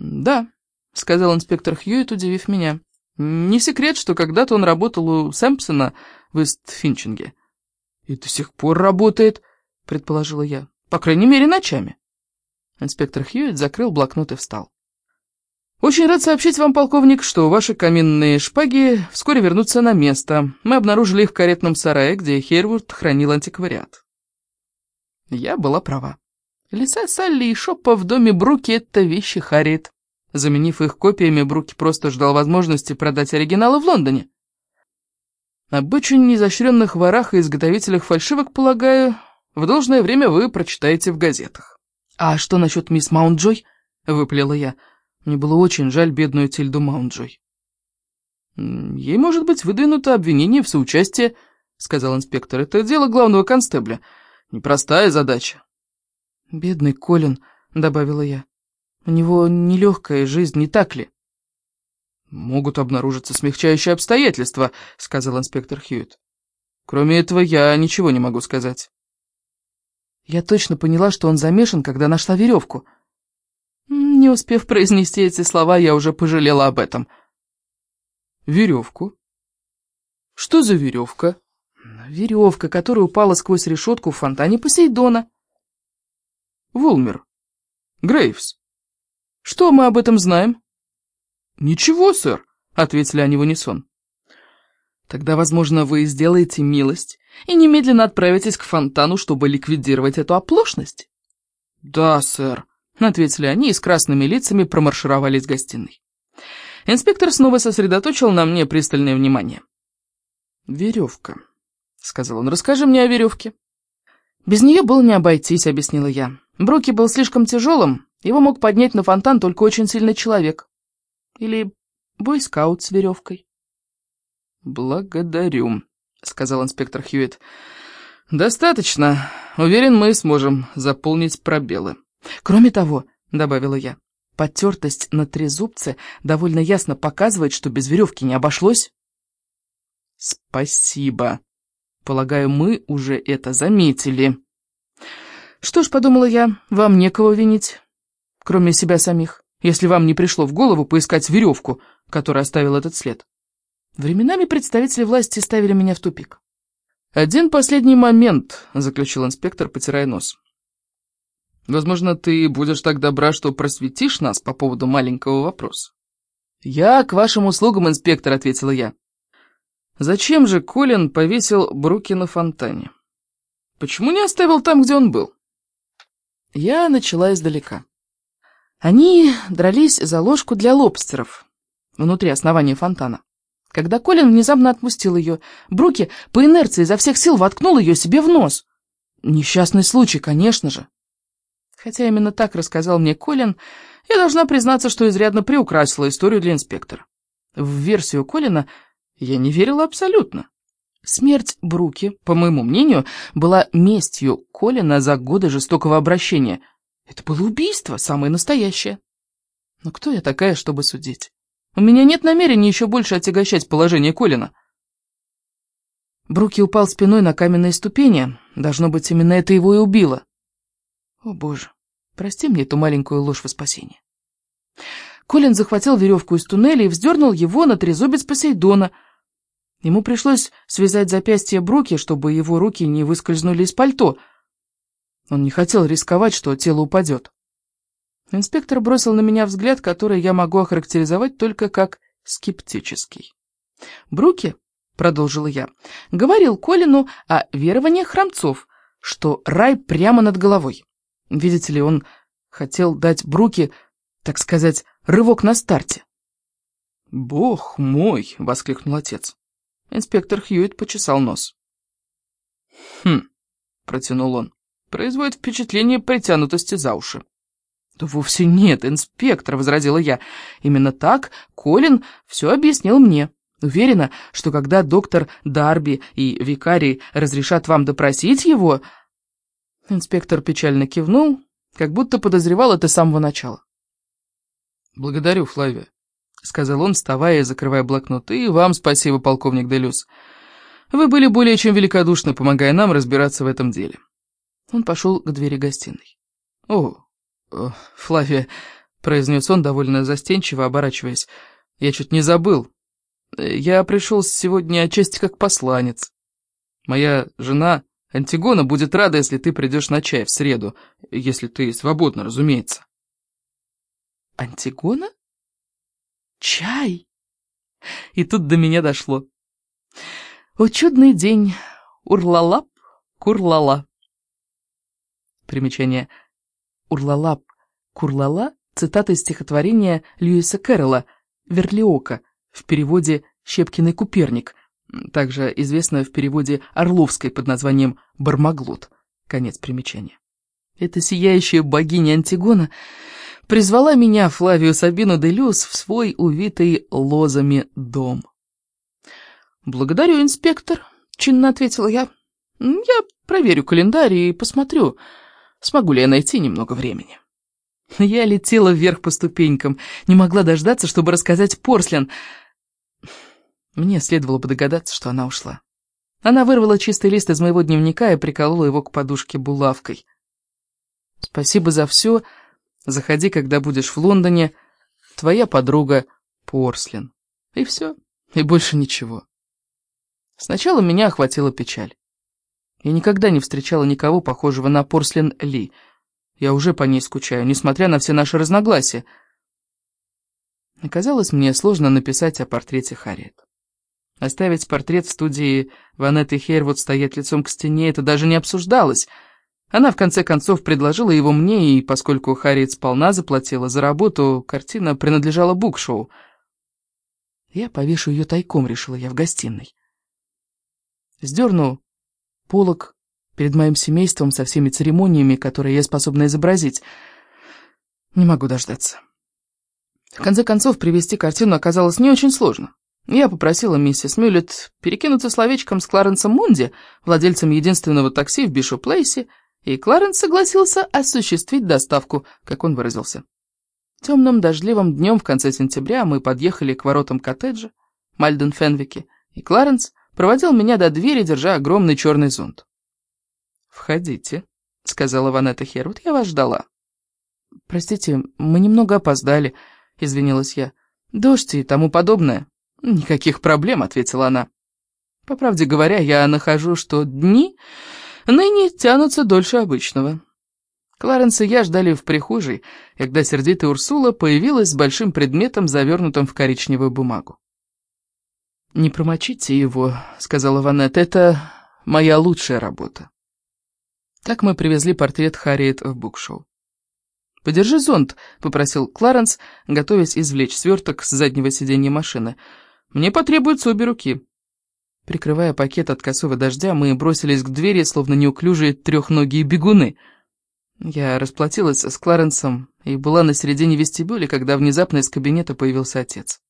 «Да», — сказал инспектор Хьюитт, удивив меня. «Не секрет, что когда-то он работал у Сэмпсона в Истфинчинге». «И до сих пор работает», — предположила я. «По крайней мере, ночами». Инспектор Хьюитт закрыл блокнот и встал. «Очень рад сообщить вам, полковник, что ваши каминные шпаги вскоре вернутся на место. Мы обнаружили их в каретном сарае, где Хейрвуд хранил антиквариат». Я была права. Лица Салли и Шоппа в доме Бруки — это вещи Харриет. Заменив их копиями, Бруки просто ждал возможности продать оригиналы в Лондоне. Об очень изощренных ворах и изготовителях фальшивок, полагаю, в должное время вы прочитаете в газетах. «А что насчет мисс Маунджой?» — выплела я. Мне было очень жаль бедную Тильду Маунджой. «Ей может быть выдвинуто обвинение в соучастии», — сказал инспектор. «Это дело главного констебля. Непростая задача». «Бедный Колин», — добавила я. «У него нелегкая жизнь, не так ли?» «Могут обнаружиться смягчающие обстоятельства», — сказал инспектор Хьюитт. «Кроме этого, я ничего не могу сказать». Я точно поняла, что он замешан, когда нашла веревку — не успев произнести эти слова, я уже пожалела об этом. Веревку? Что за веревка? Веревка, которая упала сквозь решетку в фонтане Посейдона. Вулмер. Грейвс. Что мы об этом знаем? Ничего, сэр, ответили они в унисон. Тогда, возможно, вы сделаете милость и немедленно отправитесь к фонтану, чтобы ликвидировать эту оплошность? Да, сэр, ответили они и с красными лицами промаршировали из гостиной. Инспектор снова сосредоточил на мне пристальное внимание. «Веревка», — сказал он, — «расскажи мне о веревке». «Без нее было не обойтись», — объяснила я. «Бруки был слишком тяжелым, его мог поднять на фонтан только очень сильный человек. Или бойскаут с веревкой». «Благодарю», — сказал инспектор Хьюитт. «Достаточно. Уверен, мы сможем заполнить пробелы». «Кроме того», — добавила я, — «потертость на трезубце довольно ясно показывает, что без веревки не обошлось». «Спасибо. Полагаю, мы уже это заметили». «Что ж», — подумала я, — «вам некого винить, кроме себя самих, если вам не пришло в голову поискать веревку, которая оставила этот след». Временами представители власти ставили меня в тупик. «Один последний момент», — заключил инспектор, потирая нос. Возможно, ты будешь так добра, что просветишь нас по поводу маленького вопроса. «Я к вашим услугам, инспектор», — ответила я. «Зачем же Колин повесил Бруки на фонтане? Почему не оставил там, где он был?» Я начала издалека. Они дрались за ложку для лобстеров внутри основания фонтана. Когда Колин внезапно отпустил ее, Бруки по инерции изо всех сил воткнул ее себе в нос. Несчастный случай, конечно же. Хотя именно так рассказал мне Колин, я должна признаться, что изрядно приукрасила историю для инспектора. В версию Колина я не верила абсолютно. Смерть Бруки, по моему мнению, была местью Колина за годы жестокого обращения. Это было убийство, самое настоящее. Но кто я такая, чтобы судить? У меня нет намерения еще больше отягощать положение Колина. Бруки упал спиной на каменные ступени. Должно быть, именно это его и убило. О, боже, прости мне эту маленькую ложь во спасение. Колин захватил веревку из туннеля и вздернул его на трезубец Посейдона. Ему пришлось связать запястье Бруки, чтобы его руки не выскользнули из пальто. Он не хотел рисковать, что тело упадет. Инспектор бросил на меня взгляд, который я могу охарактеризовать только как скептический. «Бруки», — продолжила я, — говорил Колину о верованиях храмцов, что рай прямо над головой. Видите ли, он хотел дать Бруке, так сказать, рывок на старте. «Бог мой!» — воскликнул отец. Инспектор Хьюитт почесал нос. «Хм», — протянул он, — «производит впечатление притянутости за уши». «Да вовсе нет, инспектор», — возразила я. «Именно так Колин все объяснил мне. Уверена, что когда доктор Дарби и викарий разрешат вам допросить его, Инспектор печально кивнул, как будто подозревал это с самого начала. «Благодарю, Флавия», — сказал он, вставая и закрывая блокнот. «И вам спасибо, полковник Делюс. Вы были более чем великодушны, помогая нам разбираться в этом деле». Он пошел к двери гостиной. «О, Флавия», — произнес он довольно застенчиво, оборачиваясь. «Я чуть не забыл. Я пришел сегодня отчасти как посланец. Моя жена Антигона будет рада, если ты придешь на чай в среду, если ты свободна, разумеется». «Антигона? Чай?» И тут до меня дошло. «О, чудный день! Урлалап, курлала!» Примечание. Урлалап, курлала — цитата из стихотворения Льюиса Кэрролла «Верлиока» в переводе «Щепкиный Куперник», также известно в переводе Орловской под названием «Бармаглот». Конец примечания. Эта сияющая богиня Антигона призвала меня, Флавию Сабину де Люс, в свой увитый лозами дом. «Благодарю, инспектор», — чинно ответила я. «Я проверю календарь и посмотрю, смогу ли я найти немного времени». Я летела вверх по ступенькам, не могла дождаться, чтобы рассказать Порслен. Мне следовало бы догадаться, что она ушла. Она вырвала чистый лист из моего дневника и приколола его к подушке булавкой. «Спасибо за все», Заходи, когда будешь в Лондоне. Твоя подруга Порслин. И все. И больше ничего. Сначала меня охватила печаль. Я никогда не встречала никого похожего на Порслин Ли. Я уже по ней скучаю, несмотря на все наши разногласия. Оказалось, мне сложно написать о портрете Харриет. Оставить портрет в студии Ванетты Хейрвуд стоять лицом к стене, это даже не обсуждалось — она, в конце концов, предложила его мне, и поскольку Харриет сполна заплатила за работу, картина принадлежала букшоу. Я повешу ее тайком, решила я, в гостиной. Сдерну полок перед моим семейством со всеми церемониями, которые я способна изобразить. Не могу дождаться. В конце концов, привести картину оказалось не очень сложно. Я попросила миссис Мюллет перекинуться словечком с Кларенсом Мунди, владельцем единственного такси в Бишоп-Плейсе, и Кларенс согласился осуществить доставку, как он выразился. Темным дождливым днем в конце сентября мы подъехали к воротам коттеджа Мальден Фенвике, и Кларенс проводил меня до двери, держа огромный черный зонт. «Входите», — сказала Ванетта Хервуд, — «я вас ждала». «Простите, мы немного опоздали», — извинилась я. «Дождь и тому подобное». «Никаких проблем», — ответила она. «По правде говоря, я нахожу, что дни ныне тянутся дольше обычного. Кларенс и я ждали в прихожей, когда сердитая Урсула появилась с большим предметом, завернутым в коричневую бумагу. «Не промочите его», — сказала Ванет, — «это моя лучшая работа». Так мы привезли портрет Харриет в букшоу. «Подержи зонт», — попросил Кларенс, готовясь извлечь сверток с заднего сиденья машины. «Мне потребуются обе руки». Прикрывая пакет от косого дождя, мы бросились к двери, словно неуклюжие трехногие бегуны. Я расплатилась с Кларенсом и была на середине вестибюля, когда внезапно из кабинета появился отец.